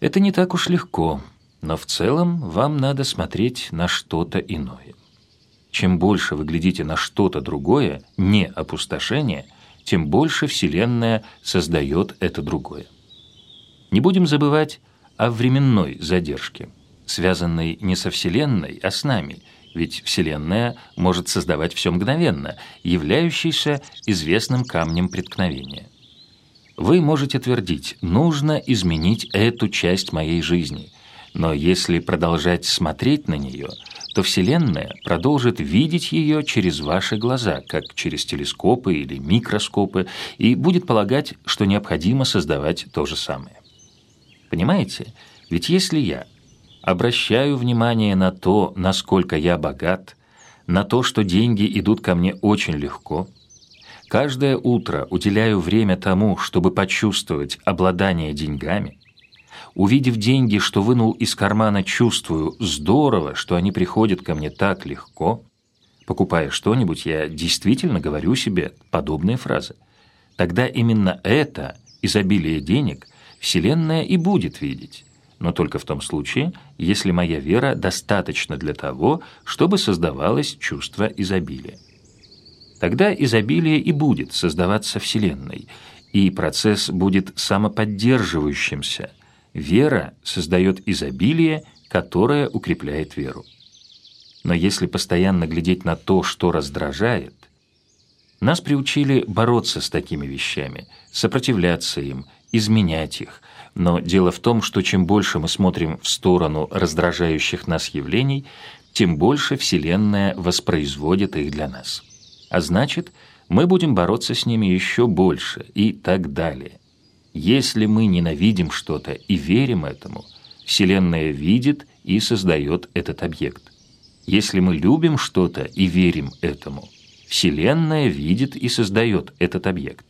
Это не так уж легко, но в целом вам надо смотреть на что-то иное. Чем больше вы глядите на что-то другое, не опустошение, тем больше Вселенная создает это другое. Не будем забывать о временной задержке, связанной не со Вселенной, а с нами, ведь Вселенная может создавать все мгновенно, являющейся известным камнем преткновения. Вы можете твердить, нужно изменить эту часть моей жизни, но если продолжать смотреть на нее, то Вселенная продолжит видеть ее через ваши глаза, как через телескопы или микроскопы, и будет полагать, что необходимо создавать то же самое. Понимаете? Ведь если я обращаю внимание на то, насколько я богат, на то, что деньги идут ко мне очень легко, каждое утро уделяю время тому, чтобы почувствовать обладание деньгами, увидев деньги, что вынул из кармана, чувствую здорово, что они приходят ко мне так легко, покупая что-нибудь, я действительно говорю себе подобные фразы. Тогда именно это, изобилие денег – Вселенная и будет видеть, но только в том случае, если моя вера достаточна для того, чтобы создавалось чувство изобилия. Тогда изобилие и будет создаваться Вселенной, и процесс будет самоподдерживающимся. Вера создает изобилие, которое укрепляет веру. Но если постоянно глядеть на то, что раздражает, нас приучили бороться с такими вещами, сопротивляться им – изменять их. Но дело в том, что чем больше мы смотрим в сторону раздражающих нас явлений, тем больше Вселенная воспроизводит их для нас. А значит, мы будем бороться с ними еще больше и так далее. Если мы ненавидим что-то и верим этому, Вселенная видит и создает этот объект. Если мы любим что-то и верим этому, Вселенная видит и создает этот объект.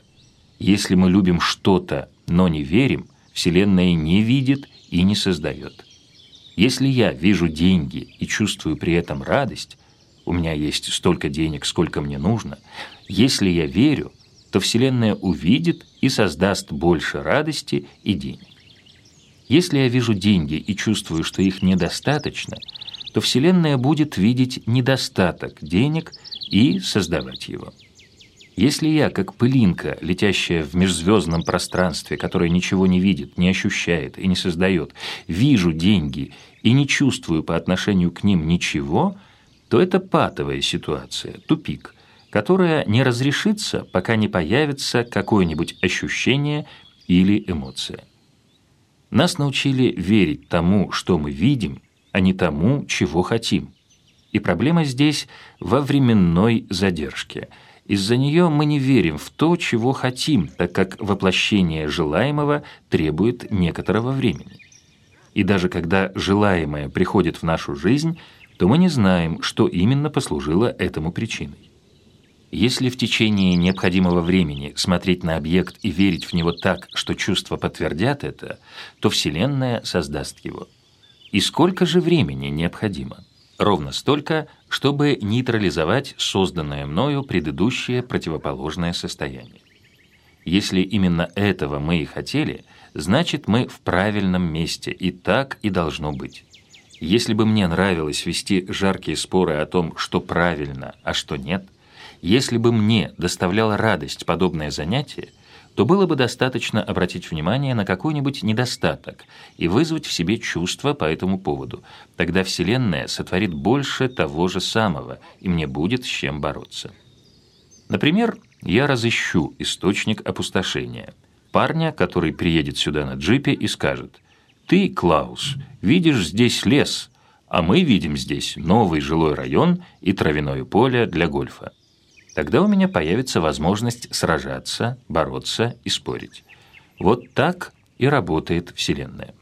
Если мы любим что-то но не верим, Вселенная не видит и не создает. Если я вижу деньги и чувствую при этом радость, у меня есть столько денег, сколько мне нужно, если я верю, то Вселенная увидит и создаст больше радости и денег. Если я вижу деньги и чувствую, что их недостаточно, то Вселенная будет видеть недостаток денег и создавать его. Если я, как пылинка, летящая в межзвездном пространстве, которая ничего не видит, не ощущает и не создает, вижу деньги и не чувствую по отношению к ним ничего, то это патовая ситуация, тупик, которая не разрешится, пока не появится какое-нибудь ощущение или эмоция. Нас научили верить тому, что мы видим, а не тому, чего хотим. И проблема здесь во временной задержке – из-за нее мы не верим в то, чего хотим, так как воплощение желаемого требует некоторого времени. И даже когда желаемое приходит в нашу жизнь, то мы не знаем, что именно послужило этому причиной. Если в течение необходимого времени смотреть на объект и верить в него так, что чувства подтвердят это, то Вселенная создаст его. И сколько же времени необходимо? Ровно столько, чтобы нейтрализовать созданное мною предыдущее противоположное состояние. Если именно этого мы и хотели, значит мы в правильном месте, и так и должно быть. Если бы мне нравилось вести жаркие споры о том, что правильно, а что нет, если бы мне доставляло радость подобное занятие, то было бы достаточно обратить внимание на какой-нибудь недостаток и вызвать в себе чувство по этому поводу. Тогда Вселенная сотворит больше того же самого, и мне будет с чем бороться. Например, я разыщу источник опустошения. Парня, который приедет сюда на джипе и скажет, «Ты, Клаус, видишь здесь лес, а мы видим здесь новый жилой район и травяное поле для гольфа. Тогда у меня появится возможность сражаться, бороться и спорить. Вот так и работает Вселенная.